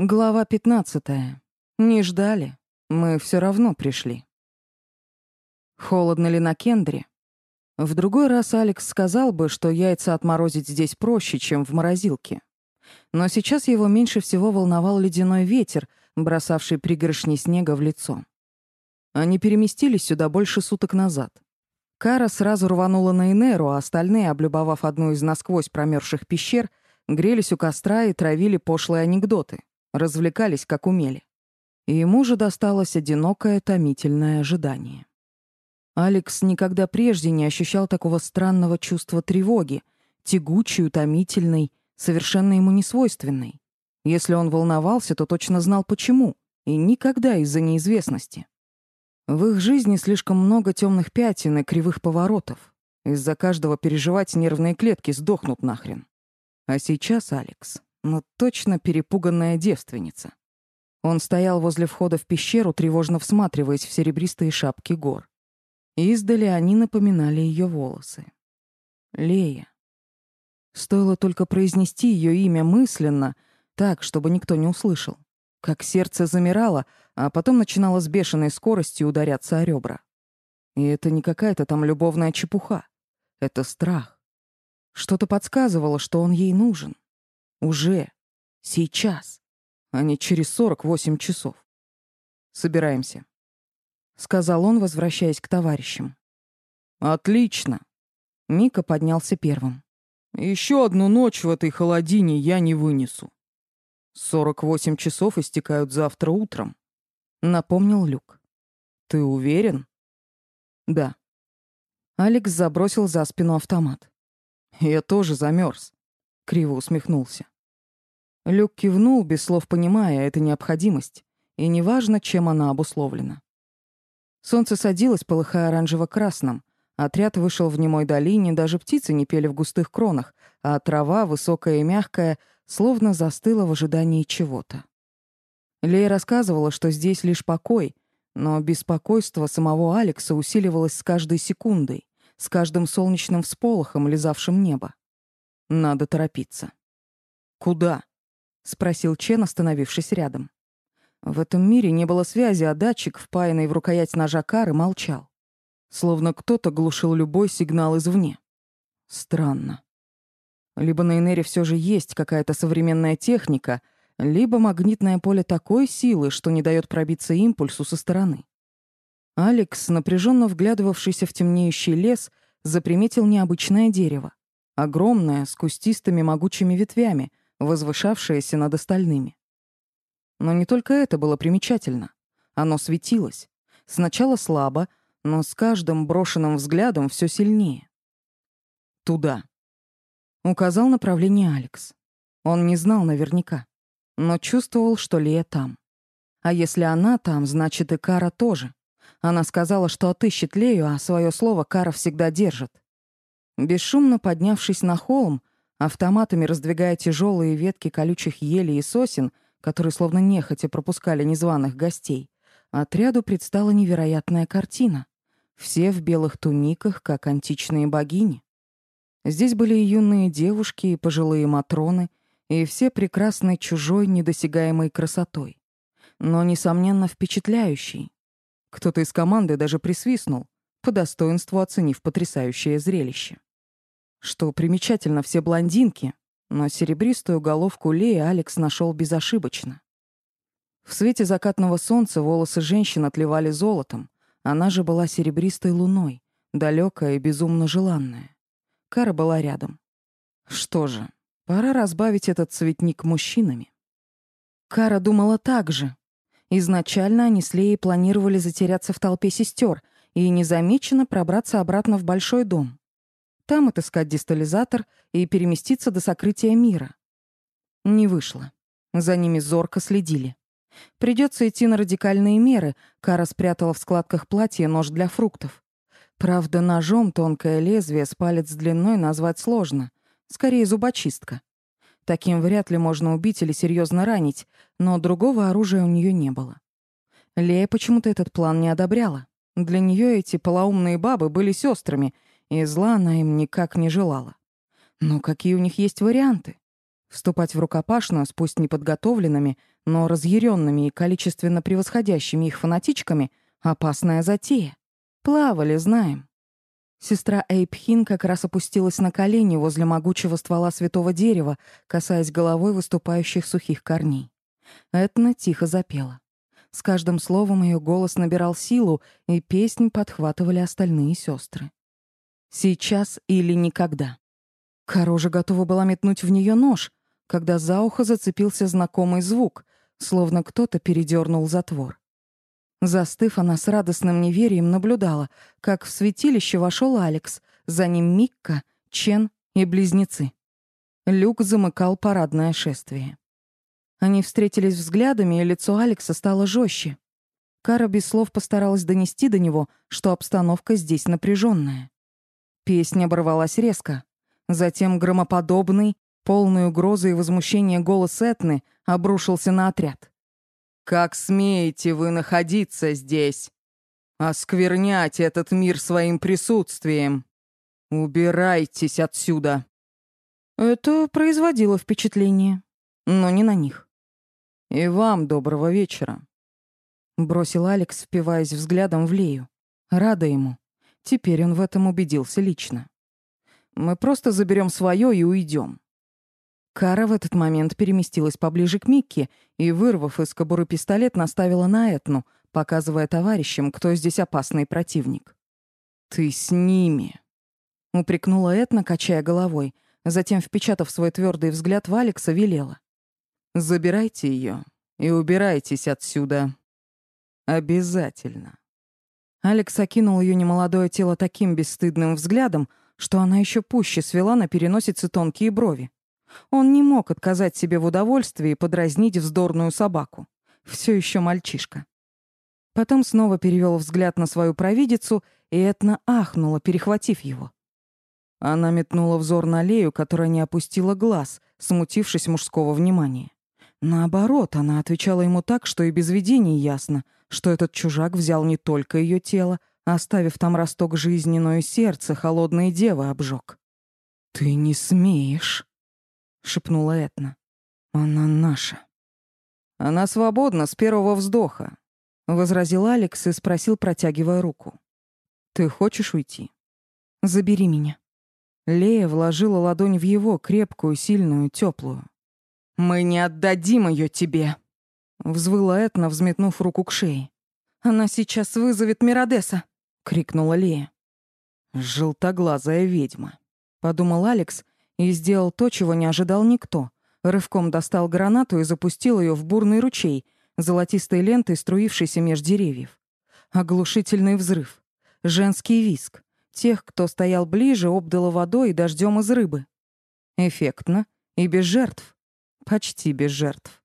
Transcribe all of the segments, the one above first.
Глава 15. Не ждали. Мы все равно пришли. Холодно ли на Кендре? В другой раз Алекс сказал бы, что яйца отморозить здесь проще, чем в морозилке. Но сейчас его меньше всего волновал ледяной ветер, бросавший пригоршни снега в лицо. Они переместились сюда больше суток назад. Кара сразу рванула на Инеру, а остальные, облюбовав одну из насквозь промерзших пещер, грелись у костра и травили пошлые анекдоты развлекались как умели. И ему же досталось одинокое томительное ожидание. Алекс никогда прежде не ощущал такого странного чувства тревоги, тягучей, утомительной, совершенно ему несвойственной. Если он волновался, то точно знал почему, и никогда из-за неизвестности. В их жизни слишком много темных пятен и кривых поворотов. Из-за каждого переживать нервные клетки сдохнут нахрен. А сейчас Алекс но точно перепуганная девственница. Он стоял возле входа в пещеру, тревожно всматриваясь в серебристые шапки гор. Издали они напоминали ее волосы. Лея. Стоило только произнести ее имя мысленно, так, чтобы никто не услышал. Как сердце замирало, а потом начинало с бешеной скоростью ударяться о ребра. И это не какая-то там любовная чепуха. Это страх. Что-то подсказывало, что он ей нужен. Уже. Сейчас. А не через 48 часов. Собираемся. Сказал он, возвращаясь к товарищам. Отлично. Мика поднялся первым. Еще одну ночь в этой холодине я не вынесу. 48 часов истекают завтра утром. Напомнил Люк. Ты уверен? Да. Алекс забросил за спину автомат. Я тоже замерз. Криво усмехнулся. Люк кивнул, без слов понимая, это необходимость, и неважно, чем она обусловлена. Солнце садилось, полыхая оранжево-красным. Отряд вышел в немой долине, даже птицы не пели в густых кронах, а трава, высокая и мягкая, словно застыла в ожидании чего-то. Лея рассказывала, что здесь лишь покой, но беспокойство самого Алекса усиливалось с каждой секундой, с каждым солнечным всполохом, лизавшим небо. Надо торопиться. Куда? спросил Чен, остановившись рядом. В этом мире не было связи, а датчик, впаянный в рукоять ножа Кары, молчал. Словно кто-то глушил любой сигнал извне. Странно. Либо на Энере все же есть какая-то современная техника, либо магнитное поле такой силы, что не дает пробиться импульсу со стороны. Алекс, напряженно вглядывавшийся в темнеющий лес, заприметил необычное дерево. Огромное, с кустистыми могучими ветвями, возвышавшееся над остальными. Но не только это было примечательно. Оно светилось. Сначала слабо, но с каждым брошенным взглядом все сильнее. «Туда», — указал направление Алекс. Он не знал наверняка, но чувствовал, что Лея там. А если она там, значит и Кара тоже. Она сказала, что отыщет Лею, а свое слово Кара всегда держит. Бесшумно поднявшись на холм, автоматами раздвигая тяжелые ветки колючих елей и сосен, которые словно нехотя пропускали незваных гостей, отряду предстала невероятная картина. Все в белых туниках, как античные богини. Здесь были и юные девушки, и пожилые матроны, и все прекрасной чужой недосягаемой красотой. Но, несомненно, впечатляющей. Кто-то из команды даже присвистнул, по достоинству оценив потрясающее зрелище. Что примечательно, все блондинки, но серебристую головку Леи Алекс нашел безошибочно. В свете закатного солнца волосы женщин отливали золотом, она же была серебристой луной, далекая и безумно желанная. Кара была рядом. Что же, пора разбавить этот цветник мужчинами. Кара думала так же. Изначально они с Леей планировали затеряться в толпе сестер и незамеченно пробраться обратно в большой дом там отыскать дистализатор и переместиться до сокрытия мира. Не вышло. За ними зорко следили. Придется идти на радикальные меры. Кара спрятала в складках платья нож для фруктов. Правда, ножом тонкое лезвие с палец длиной назвать сложно. Скорее, зубочистка. Таким вряд ли можно убить или серьезно ранить, но другого оружия у нее не было. Лея почему-то этот план не одобряла. Для нее эти полоумные бабы были сестрами — и зла она им никак не желала. Но какие у них есть варианты? Вступать в рукопашную с пусть неподготовленными, но разъяренными и количественно превосходящими их фанатичками — опасная затея. Плавали, знаем. Сестра Эйпхин как раз опустилась на колени возле могучего ствола святого дерева, касаясь головой выступающих сухих корней. Этна тихо запела. С каждым словом ее голос набирал силу, и песнь подхватывали остальные сестры. «Сейчас или никогда». Кара уже готова была метнуть в нее нож, когда за ухо зацепился знакомый звук, словно кто-то передернул затвор. Застыв, она с радостным неверием наблюдала, как в святилище вошел Алекс, за ним Микка, Чен и близнецы. Люк замыкал парадное шествие. Они встретились взглядами, и лицо Алекса стало жестче. Кара без слов постаралась донести до него, что обстановка здесь напряженная. Песня оборвалась резко. Затем громоподобный, полный угрозы и возмущения голос Этны обрушился на отряд. «Как смеете вы находиться здесь? Осквернять этот мир своим присутствием? Убирайтесь отсюда!» Это производило впечатление, но не на них. «И вам доброго вечера», — бросил Алекс, впиваясь взглядом в Лею. Рада ему. Теперь он в этом убедился лично. Мы просто заберем свое и уйдем. Кара в этот момент переместилась поближе к Микке и, вырвав из кобуры пистолет, наставила на Этну, показывая товарищам, кто здесь опасный противник. «Ты с ними!» — упрекнула Этна, качая головой, затем, впечатав свой твердый взгляд в Алекса, велела. «Забирайте ее и убирайтесь отсюда. Обязательно». Алекс окинул ее немолодое тело таким бесстыдным взглядом, что она еще пуще свела на переносице тонкие брови. Он не мог отказать себе в удовольствии подразнить вздорную собаку. Все еще мальчишка. Потом снова перевел взгляд на свою провидицу, и Этна ахнула, перехватив его. Она метнула взор на Лею, которая не опустила глаз, смутившись мужского внимания. Наоборот, она отвечала ему так, что и без видений ясно, что этот чужак взял не только ее тело, оставив там росток жизни, но и сердце холодной девы обжег. «Ты не смеешь», — шепнула Этна. «Она наша». «Она свободна с первого вздоха», — возразил Алекс и спросил, протягивая руку. «Ты хочешь уйти?» «Забери меня». Лея вложила ладонь в его, крепкую, сильную, теплую. «Мы не отдадим ее тебе!» Взвыла Этна, взметнув руку к шее. «Она сейчас вызовет Миродеса!» — крикнула Лея. «Желтоглазая ведьма», — подумал Алекс и сделал то, чего не ожидал никто. Рывком достал гранату и запустил ее в бурный ручей, золотистой лентой, струившейся меж деревьев. Оглушительный взрыв. Женский виск. Тех, кто стоял ближе, обдало водой и дождем из рыбы. Эффектно и без жертв. Почти без жертв.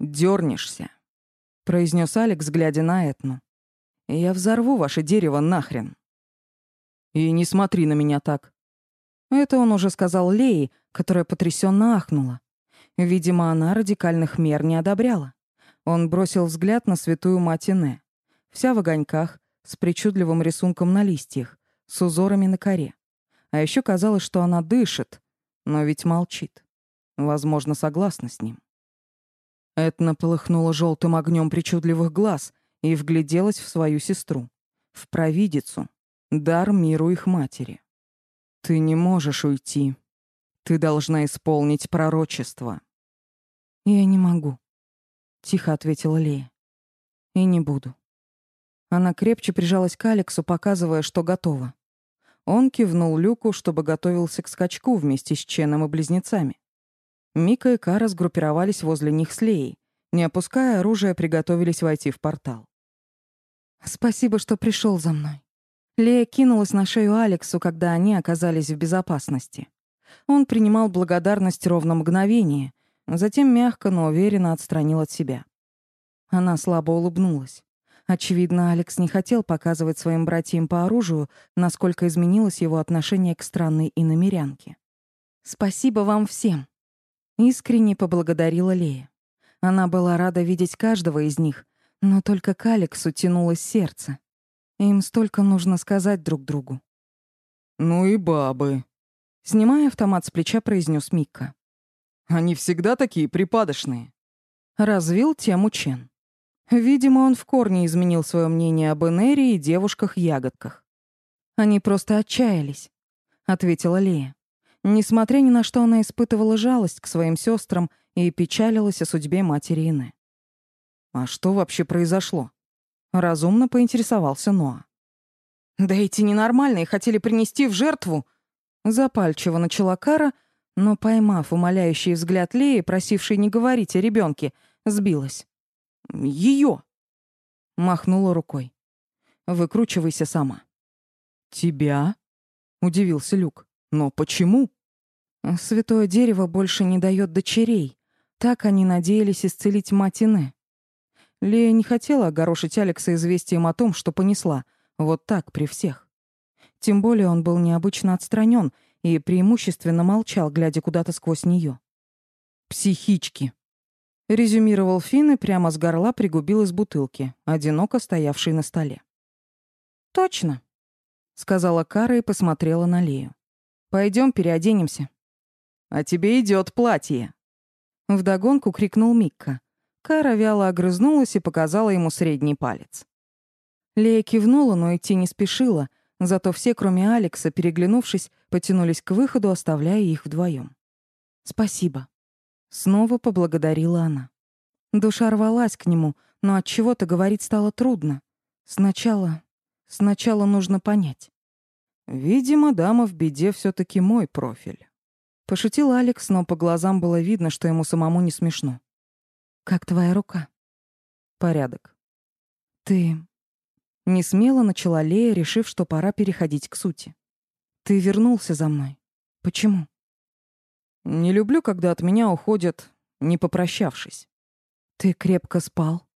Дёрнешься, произнес Алекс, глядя на Этну. Я взорву ваше дерево нахрен. И не смотри на меня так. Это он уже сказал Леи, которая потрясенно ахнула. Видимо, она радикальных мер не одобряла. Он бросил взгляд на святую мать Ине. Вся в огоньках, с причудливым рисунком на листьях, с узорами на коре. А еще казалось, что она дышит, но ведь молчит. Возможно, согласна с ним. Этна полыхнула желтым огнем причудливых глаз и вгляделась в свою сестру, в провидицу, дар миру их матери. «Ты не можешь уйти. Ты должна исполнить пророчество». «Я не могу», — тихо ответила Лея. «И не буду». Она крепче прижалась к Алексу, показывая, что готова. Он кивнул Люку, чтобы готовился к скачку вместе с Ченом и близнецами. Мика и Кара сгруппировались возле них с Леей. Не опуская оружие, приготовились войти в портал. «Спасибо, что пришел за мной». Лея кинулась на шею Алексу, когда они оказались в безопасности. Он принимал благодарность ровно мгновение, затем мягко, но уверенно отстранил от себя. Она слабо улыбнулась. Очевидно, Алекс не хотел показывать своим братьям по оружию, насколько изменилось его отношение к странной иномерянке. «Спасибо вам всем», — искренне поблагодарила Лея. Она была рада видеть каждого из них, но только к Алексу тянулось сердце. Им столько нужно сказать друг другу. «Ну и бабы», — снимая автомат с плеча, произнес Микка. Они всегда такие припадочные. Развил тему Чен. Видимо, он в корне изменил свое мнение об Энерии и девушках-ягодках. Они просто отчаялись, ответила Лея. Несмотря ни на что, она испытывала жалость к своим сестрам и печалилась о судьбе матери Ины. А что вообще произошло? Разумно поинтересовался Ноа. Да эти ненормальные хотели принести в жертву. Запальчиво начала Кара, но, поймав умоляющий взгляд Леи, просившей не говорить о ребенке, сбилась. Ее! Махнула рукой. Выкручивайся сама. Тебя? Удивился Люк. Но почему? Святое дерево больше не дает дочерей. Так они надеялись исцелить Матине. Лея не хотела огорошить Алекса известием о том, что понесла, вот так, при всех. Тем более он был необычно отстранен и преимущественно молчал, глядя куда-то сквозь нее. «Психички», — резюмировал Финн и прямо с горла пригубил из бутылки, одиноко стоявшей на столе. «Точно», — сказала Кара и посмотрела на Лею. Пойдем переоденемся». «А тебе идет платье», — вдогонку крикнул Микка. Кара вяло огрызнулась и показала ему средний палец. Лея кивнула, но идти не спешила, зато все, кроме Алекса, переглянувшись, потянулись к выходу, оставляя их вдвоем. «Спасибо». Снова поблагодарила она. Душа рвалась к нему, но от чего то говорить стало трудно. Сначала... Сначала нужно понять. Видимо, дама в беде все таки мой профиль. Пошутил Алекс, но по глазам было видно, что ему самому не смешно. «Как твоя рука?» «Порядок». «Ты не смело начала Лея, решив, что пора переходить к сути. Ты вернулся за мной. Почему? Не люблю, когда от меня уходят, не попрощавшись. Ты крепко спал.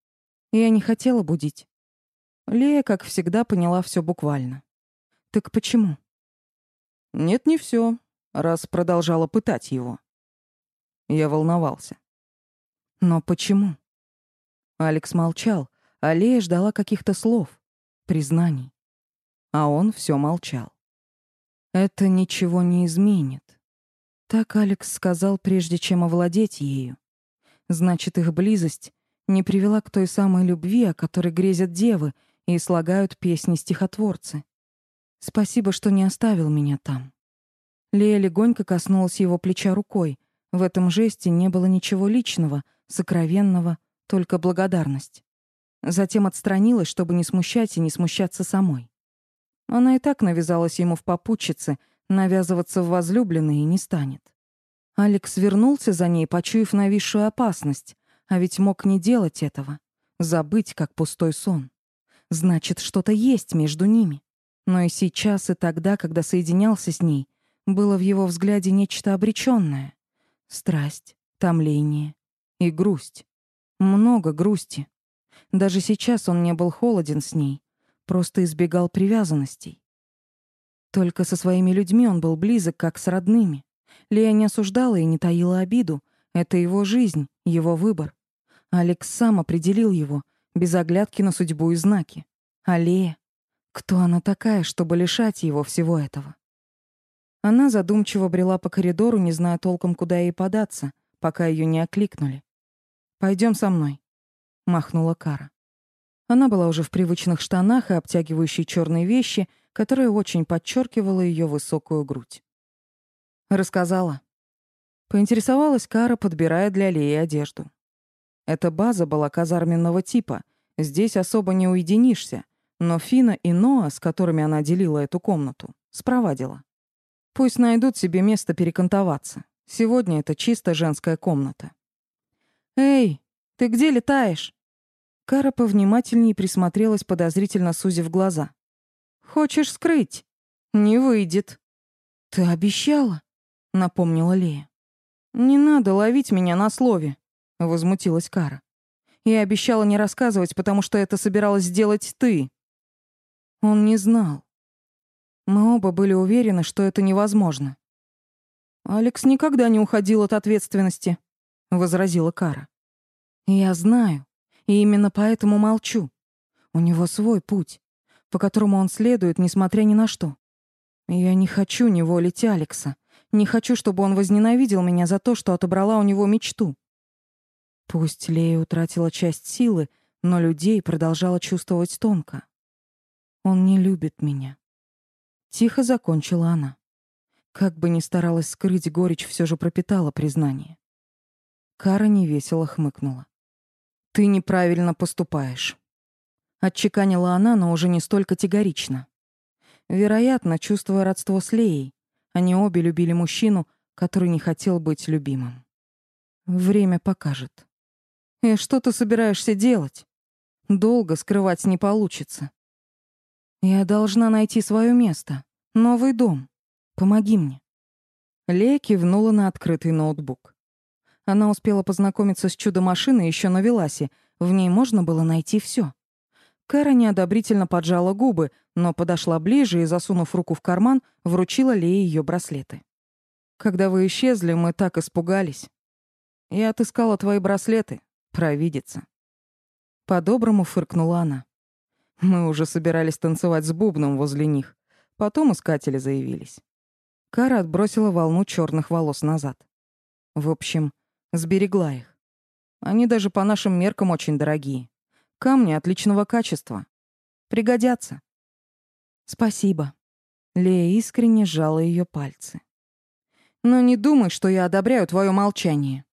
Я не хотела будить. Лея, как всегда, поняла все буквально. Так почему? Нет, не все, раз продолжала пытать его. Я волновался. Но почему? Алекс молчал, а Лея ждала каких-то слов признаний. А он все молчал. Это ничего не изменит. Так Алекс сказал, прежде чем овладеть ею. Значит, их близость не привела к той самой любви, о которой грезят девы и слагают песни стихотворцы. Спасибо, что не оставил меня там. Лея легонько коснулась его плеча рукой. В этом жесте не было ничего личного, сокровенного, только благодарность. Затем отстранилась, чтобы не смущать и не смущаться самой. Она и так навязалась ему в попутчице, навязываться в возлюбленные не станет. Алекс вернулся за ней, почуяв нависшую опасность, а ведь мог не делать этого, забыть, как пустой сон. Значит, что-то есть между ними. Но и сейчас, и тогда, когда соединялся с ней, было в его взгляде нечто обречённое. Страсть, томление и грусть. Много грусти. Даже сейчас он не был холоден с ней, просто избегал привязанностей. Только со своими людьми он был близок, как с родными. Лея не осуждала и не таила обиду. Это его жизнь, его выбор. Алекс сам определил его, без оглядки на судьбу и знаки. А Лея? Кто она такая, чтобы лишать его всего этого? Она задумчиво брела по коридору, не зная толком, куда ей податься, пока ее не окликнули. Пойдем со мной махнула Кара. Она была уже в привычных штанах и обтягивающей черной вещи, которая очень подчеркивала ее высокую грудь. Рассказала. Поинтересовалась Кара, подбирая для Леи одежду. Эта база была казарменного типа. Здесь особо не уединишься, но Фина и Ноа, с которыми она делила эту комнату, спровадила. Пусть найдут себе место перекантоваться. Сегодня это чисто женская комната. «Эй, ты где летаешь?» Кара повнимательнее присмотрелась, подозрительно сузив глаза. «Хочешь скрыть? Не выйдет». «Ты обещала?» — напомнила Лея. «Не надо ловить меня на слове», — возмутилась Кара. «Я обещала не рассказывать, потому что это собиралась сделать ты». Он не знал. Мы оба были уверены, что это невозможно. «Алекс никогда не уходил от ответственности», — возразила Кара. «Я знаю. И именно поэтому молчу. У него свой путь, по которому он следует, несмотря ни на что. Я не хочу неволить Алекса. Не хочу, чтобы он возненавидел меня за то, что отобрала у него мечту. Пусть Лея утратила часть силы, но людей продолжала чувствовать тонко. Он не любит меня. Тихо закончила она. Как бы ни старалась скрыть горечь, все же пропитала признание. Кара невесело хмыкнула. «Ты неправильно поступаешь». Отчеканила она, но уже не столь категорично. Вероятно, чувствуя родство с Леей, они обе любили мужчину, который не хотел быть любимым. Время покажет. И что ты собираешься делать? Долго скрывать не получится. Я должна найти свое место, новый дом. Помоги мне. Лея кивнула на открытый ноутбук. Она успела познакомиться с чудо-машиной еще на Веласе. В ней можно было найти все. Кэра неодобрительно поджала губы, но подошла ближе и, засунув руку в карман, вручила Лее ее браслеты. «Когда вы исчезли, мы так испугались. Я отыскала твои браслеты. Провидица». По-доброму фыркнула она. Мы уже собирались танцевать с бубном возле них. Потом искатели заявились. Кара отбросила волну черных волос назад. В общем, сберегла их. Они даже по нашим меркам очень дорогие. Камни отличного качества. Пригодятся. Спасибо. Лея искренне сжала ее пальцы. Но не думай, что я одобряю твое молчание.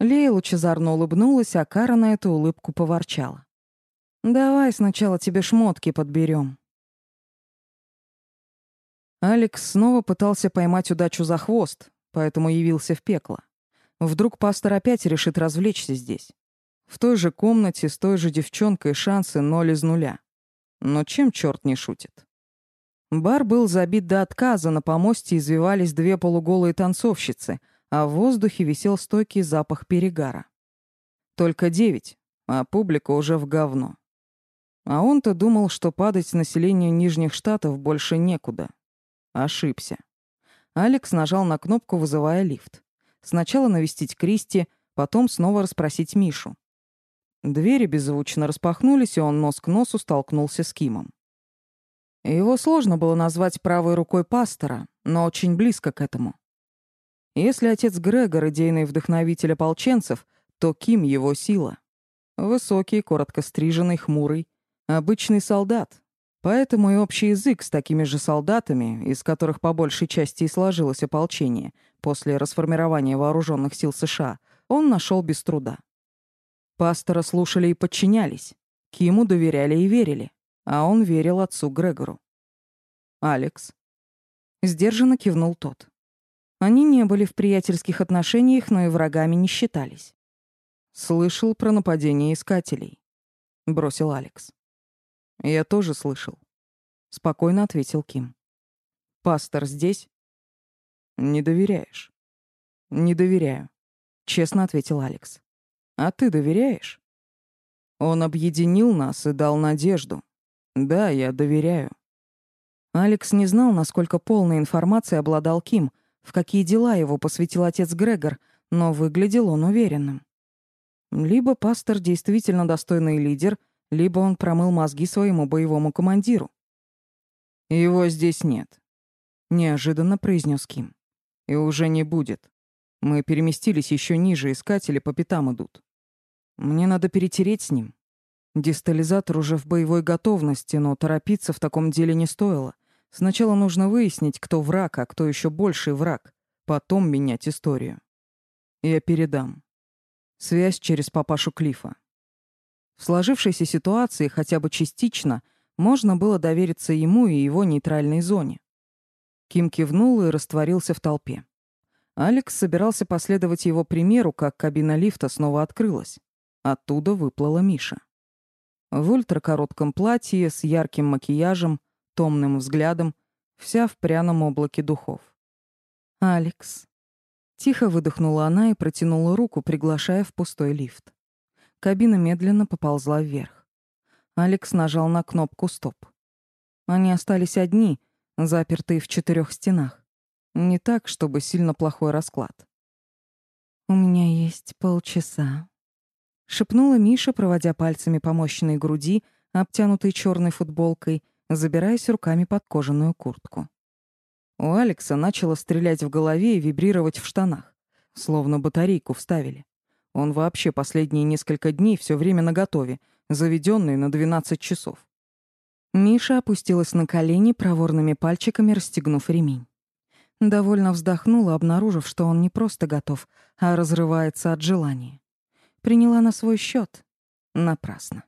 Лея лучезарно улыбнулась, а Кара на эту улыбку поворчала. Давай сначала тебе шмотки подберем. Алекс снова пытался поймать удачу за хвост, поэтому явился в пекло. Вдруг пастор опять решит развлечься здесь. В той же комнате с той же девчонкой шансы ноль из нуля. Но чем черт не шутит? Бар был забит до отказа, на помосте извивались две полуголые танцовщицы, а в воздухе висел стойкий запах перегара. Только девять, а публика уже в говно. А он-то думал, что падать населению Нижних Штатов больше некуда. Ошибся. Алекс нажал на кнопку, вызывая лифт. Сначала навестить Кристи, потом снова расспросить Мишу. Двери беззвучно распахнулись, и он нос к носу столкнулся с Кимом. Его сложно было назвать правой рукой пастора, но очень близко к этому. Если отец Грегор — идейный вдохновитель ополченцев, то Ким — его сила. Высокий, коротко стриженный, хмурый, обычный солдат. Поэтому и общий язык с такими же солдатами, из которых по большей части и сложилось ополчение после расформирования вооруженных сил США, он нашел без труда. Пастора слушали и подчинялись. Киму доверяли и верили. А он верил отцу Грегору. «Алекс». Сдержанно кивнул тот. Они не были в приятельских отношениях, но и врагами не считались. «Слышал про нападение искателей», — бросил Алекс. «Я тоже слышал», — спокойно ответил Ким. «Пастор здесь?» «Не доверяешь?» «Не доверяю», — честно ответил Алекс. А ты доверяешь? Он объединил нас и дал надежду. Да, я доверяю. Алекс не знал, насколько полной информацией обладал Ким, в какие дела его посвятил отец Грегор, но выглядел он уверенным. Либо пастор действительно достойный лидер, либо он промыл мозги своему боевому командиру. «Его здесь нет», — неожиданно произнес Ким. «И уже не будет. Мы переместились еще ниже, искатели по пятам идут. Мне надо перетереть с ним. Дистализатор уже в боевой готовности, но торопиться в таком деле не стоило. Сначала нужно выяснить, кто враг, а кто еще больший враг. Потом менять историю. Я передам. Связь через папашу Клифа. В сложившейся ситуации хотя бы частично можно было довериться ему и его нейтральной зоне. Ким кивнул и растворился в толпе. Алекс собирался последовать его примеру, как кабина лифта снова открылась. Оттуда выплыла Миша. В ультракоротком платье, с ярким макияжем, томным взглядом, вся в пряном облаке духов. «Алекс». Тихо выдохнула она и протянула руку, приглашая в пустой лифт. Кабина медленно поползла вверх. Алекс нажал на кнопку «Стоп». Они остались одни, запертые в четырех стенах. Не так, чтобы сильно плохой расклад. «У меня есть полчаса», шепнула Миша, проводя пальцами по мощной груди, обтянутой черной футболкой, забираясь руками под кожаную куртку. У Алекса начало стрелять в голове и вибрировать в штанах, словно батарейку вставили. Он вообще последние несколько дней все время наготове, заведенный на 12 часов. Миша опустилась на колени, проворными пальчиками расстегнув ремень. Довольно вздохнула, обнаружив, что он не просто готов, а разрывается от желания. Приняла на свой счет. Напрасно.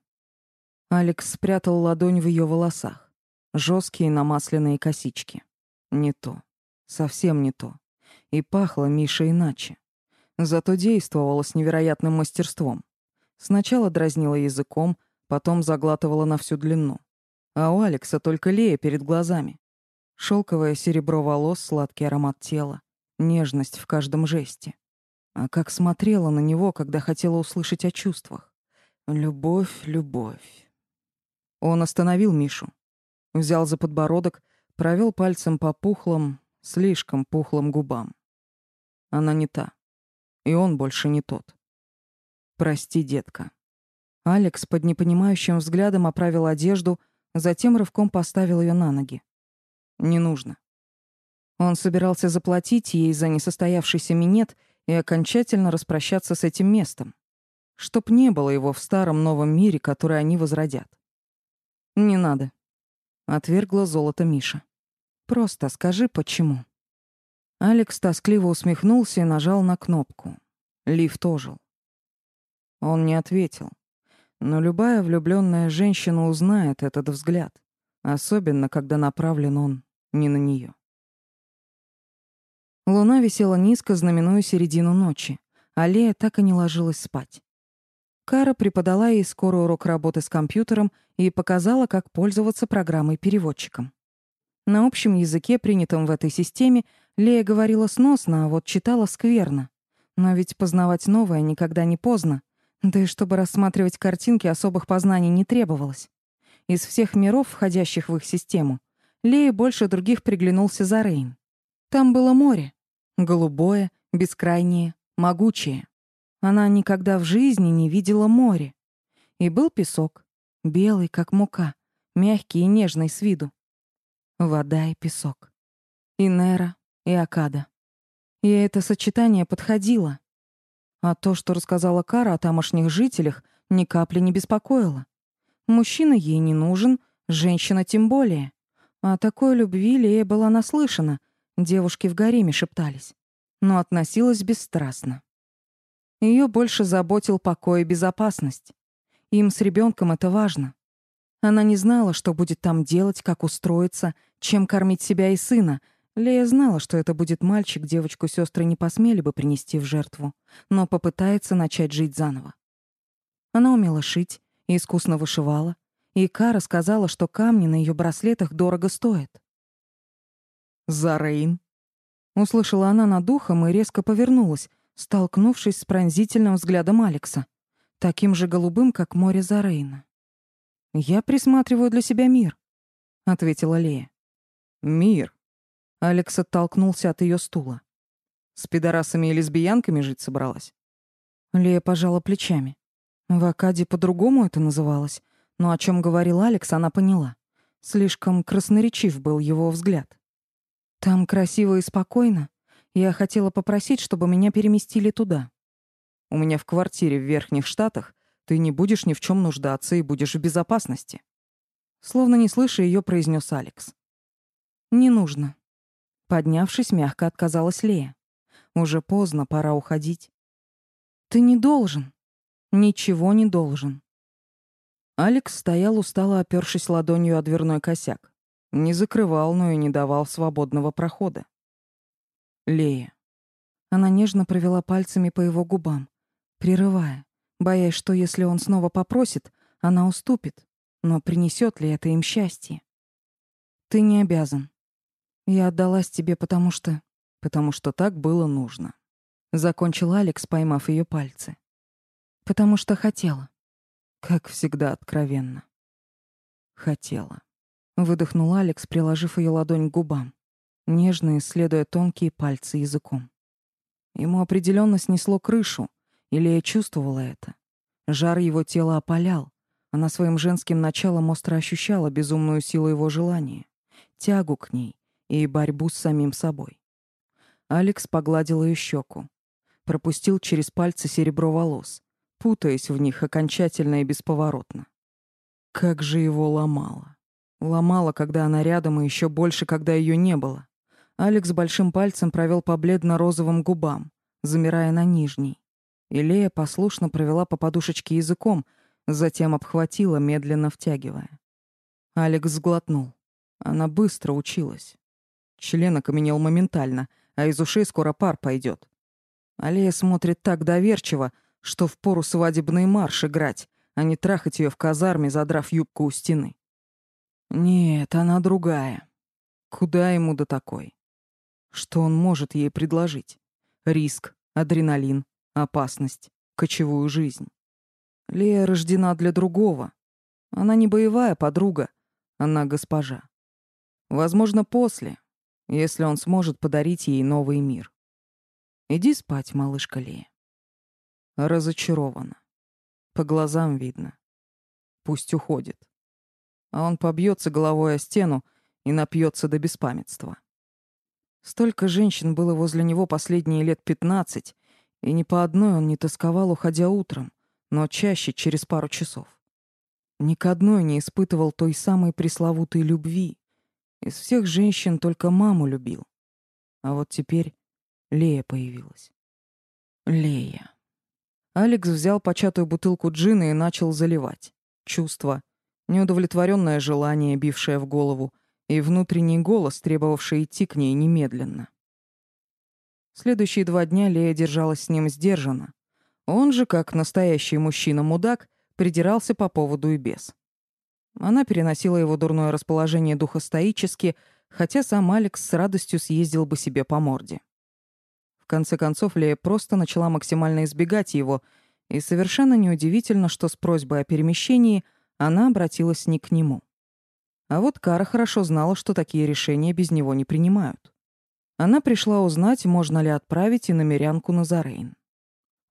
Алекс спрятал ладонь в ее волосах. Жесткие намасленные косички. Не то. Совсем не то. И пахло Миша иначе. Зато действовала с невероятным мастерством. Сначала дразнила языком, потом заглатывала на всю длину. А у Алекса только Лея перед глазами. Шелковое серебро волос, сладкий аромат тела, нежность в каждом жесте. А как смотрела на него, когда хотела услышать о чувствах. Любовь, любовь. Он остановил Мишу. Взял за подбородок, провел пальцем по пухлым, слишком пухлым губам. Она не та. И он больше не тот. Прости, детка. Алекс под непонимающим взглядом оправил одежду, затем рывком поставил ее на ноги. Не нужно. Он собирался заплатить ей за несостоявшийся минет и окончательно распрощаться с этим местом, чтоб не было его в старом новом мире, который они возродят. «Не надо», — отвергла золото Миша. «Просто скажи, почему». Алекс тоскливо усмехнулся и нажал на кнопку. Лифт ожил. Он не ответил. Но любая влюбленная женщина узнает этот взгляд, особенно когда направлен он не на нее. Луна висела низко, знаменуя середину ночи, а Лея так и не ложилась спать. Кара преподала ей скорый урок работы с компьютером и показала, как пользоваться программой-переводчиком. На общем языке, принятом в этой системе, Лея говорила сносно, а вот читала скверно. Но ведь познавать новое никогда не поздно. Да и чтобы рассматривать картинки, особых познаний не требовалось. Из всех миров, входящих в их систему, Лее больше других приглянулся за Рейн. Там было море. Голубое, бескрайнее, могучее. Она никогда в жизни не видела море. И был песок, белый, как мука, мягкий и нежный с виду. Вода и песок. И Нера, и Акада. И это сочетание подходило. А то, что рассказала Кара о тамошних жителях, ни капли не беспокоило. Мужчина ей не нужен, женщина тем более. О такой любви Лея была наслышана, девушки в гареме шептались, но относилась бесстрастно. Ее больше заботил покой и безопасность. Им с ребенком это важно. Она не знала, что будет там делать, как устроиться, чем кормить себя и сына, Лея знала, что это будет мальчик, девочку сестры не посмели бы принести в жертву, но попытается начать жить заново. Она умела шить и искусно вышивала, и Кара сказала, что камни на ее браслетах дорого стоят. «Зарейн!» Услышала она над ухом и резко повернулась, столкнувшись с пронзительным взглядом Алекса, таким же голубым, как море Зарейна. «Я присматриваю для себя мир», — ответила Лея. «Мир», Алекс оттолкнулся от ее стула. С пидорасами и лесбиянками жить собралась? Лея пожала плечами. В Акаде по-другому это называлось, но о чем говорил Алекс, она поняла. Слишком красноречив был его взгляд. Там красиво и спокойно. Я хотела попросить, чтобы меня переместили туда. У меня в квартире в Верхних Штатах ты не будешь ни в чем нуждаться и будешь в безопасности. Словно не слыша ее, произнес Алекс. Не нужно. Поднявшись, мягко отказалась Лея. Уже поздно, пора уходить. Ты не должен. Ничего не должен. Алекс стоял устало, опёршись ладонью о дверной косяк. Не закрывал, но и не давал свободного прохода. Лея. Она нежно провела пальцами по его губам, прерывая, боясь, что если он снова попросит, она уступит. Но принесет ли это им счастье? Ты не обязан. Я отдалась тебе, потому что... Потому что так было нужно. Закончил Алекс, поймав ее пальцы. Потому что хотела. Как всегда откровенно. Хотела. Выдохнул Алекс, приложив ее ладонь к губам, нежно исследуя тонкие пальцы языком. Ему определенно снесло крышу, или я чувствовала это. Жар его тела опалял. Она своим женским началом остро ощущала безумную силу его желания, тягу к ней, и борьбу с самим собой. Алекс погладил ее щеку, пропустил через пальцы серебро волос, путаясь в них окончательно и бесповоротно. Как же его ломало. Ломало, когда она рядом, и еще больше, когда ее не было. Алекс большим пальцем провел по бледно-розовым губам, замирая на нижней. И Лея послушно провела по подушечке языком, затем обхватила, медленно втягивая. Алекс сглотнул. Она быстро училась. Член окаменел моментально, а из ушей скоро пар пойдет. Алия смотрит так доверчиво, что впору свадебный марш играть, а не трахать ее в казарме, задрав юбку у стены. Нет, она другая. Куда ему до такой? Что он может ей предложить? Риск, адреналин, опасность, кочевую жизнь. Лея рождена для другого. Она не боевая подруга, она госпожа. Возможно, после, если он сможет подарить ей новый мир. Иди спать, малышка Лея. Разочарована. По глазам видно. Пусть уходит. А он побьется головой о стену и напьется до беспамятства. Столько женщин было возле него последние лет пятнадцать, и ни по одной он не тосковал, уходя утром, но чаще через пару часов. Ни к одной не испытывал той самой пресловутой любви, из всех женщин только маму любил. А вот теперь Лея появилась. Лея. Алекс взял початую бутылку джина и начал заливать. Чувство, неудовлетворенное желание, бившее в голову, и внутренний голос, требовавший идти к ней немедленно. Следующие два дня Лея держалась с ним сдержанно. Он же, как настоящий мужчина-мудак, придирался по поводу и без. Она переносила его дурное расположение духа стоически, хотя сам Алекс с радостью съездил бы себе по морде. В конце концов, Лея просто начала максимально избегать его, и совершенно неудивительно, что с просьбой о перемещении она обратилась не к нему. А вот Кара хорошо знала, что такие решения без него не принимают. Она пришла узнать, можно ли отправить и намерянку на Зарейн.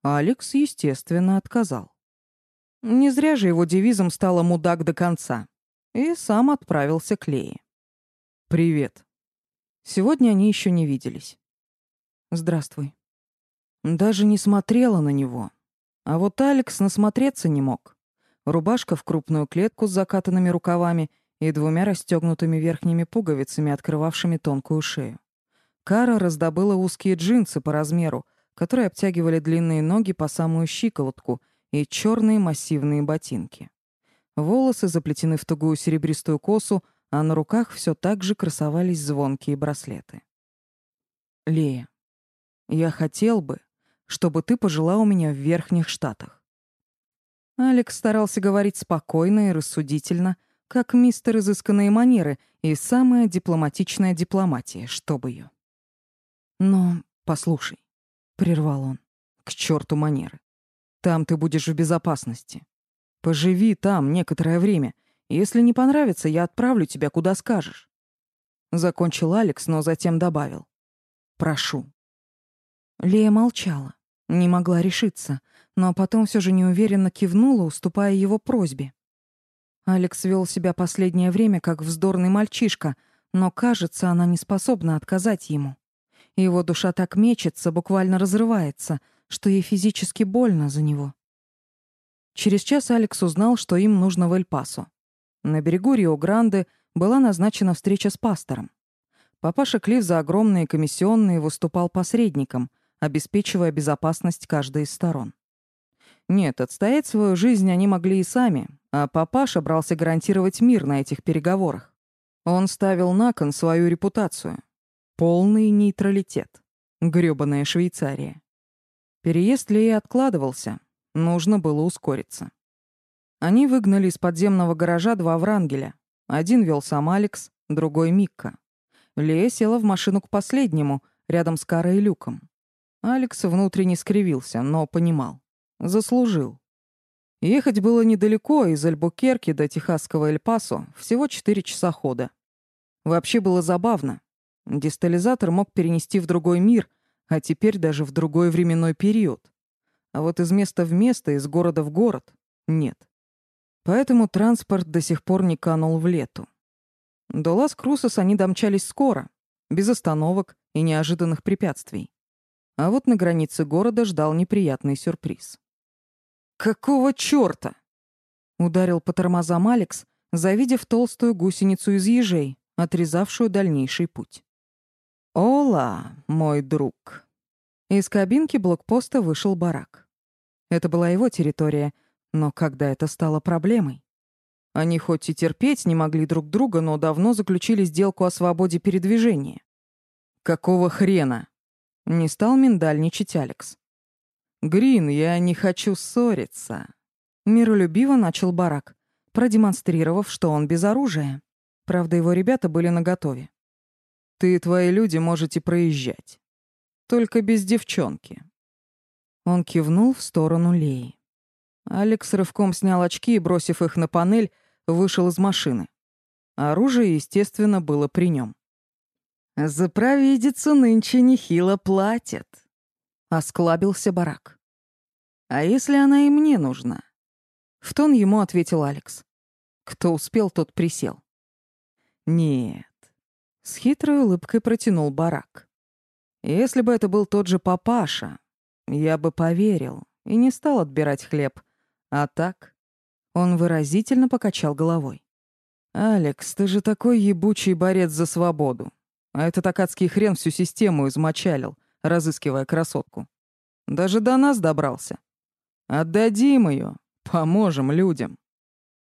Алекс, естественно, отказал. Не зря же его девизом стало «мудак до конца». И сам отправился к Лее. «Привет». Сегодня они еще не виделись. «Здравствуй». Даже не смотрела на него. А вот Алекс насмотреться не мог. Рубашка в крупную клетку с закатанными рукавами и двумя расстегнутыми верхними пуговицами, открывавшими тонкую шею. Кара раздобыла узкие джинсы по размеру, которые обтягивали длинные ноги по самую щиколотку — и черные массивные ботинки. Волосы заплетены в тугую серебристую косу, а на руках все так же красовались звонкие браслеты. «Лея, я хотел бы, чтобы ты пожила у меня в Верхних Штатах». Алекс старался говорить спокойно и рассудительно, как мистер изысканные манеры и самая дипломатичная дипломатия, чтобы ее. «Но послушай», — прервал он, — «к черту манеры. Там ты будешь в безопасности. Поживи там некоторое время. Если не понравится, я отправлю тебя куда скажешь. Закончил Алекс, но затем добавил: "Прошу". Лея молчала, не могла решиться, но потом все же неуверенно кивнула, уступая его просьбе. Алекс вел себя последнее время как вздорный мальчишка, но, кажется, она не способна отказать ему. Его душа так мечется, буквально разрывается, что ей физически больно за него. Через час Алекс узнал, что им нужно в Эль-Пасо. На берегу Рио-Гранде была назначена встреча с пастором. Папаша Клифф за огромные комиссионные выступал посредником, обеспечивая безопасность каждой из сторон. Нет, отстоять свою жизнь они могли и сами, а папаша брался гарантировать мир на этих переговорах. Он ставил на кон свою репутацию. Полный нейтралитет. Грёбаная Швейцария. Переезд Леи откладывался. Нужно было ускориться. Они выгнали из подземного гаража два врангеля. Один вел сам Алекс, другой — Микка. Лея села в машину к последнему, рядом с Карой и Люком. Алекс внутренне скривился, но понимал. Заслужил. Ехать было недалеко, из Альбукерки до техасского Эль-Пасо всего 4 часа хода. Вообще было забавно. Дистализатор мог перенести в другой мир — а теперь даже в другой временной период. А вот из места в место, из города в город — нет. Поэтому транспорт до сих пор не канул в лету. До Лас-Крусос они домчались скоро, без остановок и неожиданных препятствий. А вот на границе города ждал неприятный сюрприз. «Какого чёрта?» — ударил по тормозам Алекс, завидев толстую гусеницу из ежей, отрезавшую дальнейший путь. «Ола, мой друг!» Из кабинки блокпоста вышел барак. Это была его территория, но когда это стало проблемой? Они хоть и терпеть не могли друг друга, но давно заключили сделку о свободе передвижения. «Какого хрена?» — не стал миндальничать Алекс. «Грин, я не хочу ссориться», — миролюбиво начал барак, продемонстрировав, что он без оружия. Правда, его ребята были наготове. «Ты и твои люди можете проезжать. Только без девчонки». Он кивнул в сторону Леи. Алекс рывком снял очки и, бросив их на панель, вышел из машины. Оружие, естественно, было при нем. «За провидицу нынче нехило платят», — осклабился барак. «А если она и мне нужна?» В тон ему ответил Алекс. Кто успел, тот присел. «Нет». С хитрой улыбкой протянул барак. «Если бы это был тот же папаша, я бы поверил и не стал отбирать хлеб. А так...» Он выразительно покачал головой. «Алекс, ты же такой ебучий борец за свободу. А этот акадский хрен всю систему измочалил, разыскивая красотку. Даже до нас добрался. Отдадим ее, поможем людям».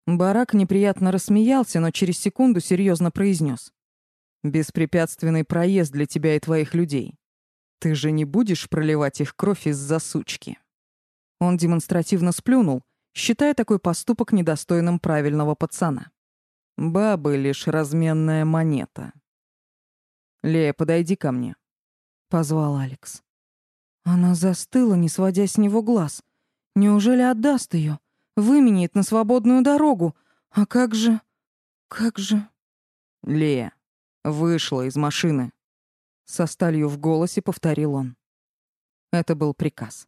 Барак неприятно рассмеялся, но через секунду серьезно произнес: «Беспрепятственный проезд для тебя и твоих людей. Ты же не будешь проливать их кровь из-за сучки». Он демонстративно сплюнул, считая такой поступок недостойным правильного пацана. Бабы — лишь разменная монета. «Лея, подойди ко мне», — позвал Алекс. Она застыла, не сводя с него глаз. Неужели отдаст ее? Выменяет на свободную дорогу? А как же... как же... Лея вышла из машины. Со сталью в голосе повторил он. Это был приказ.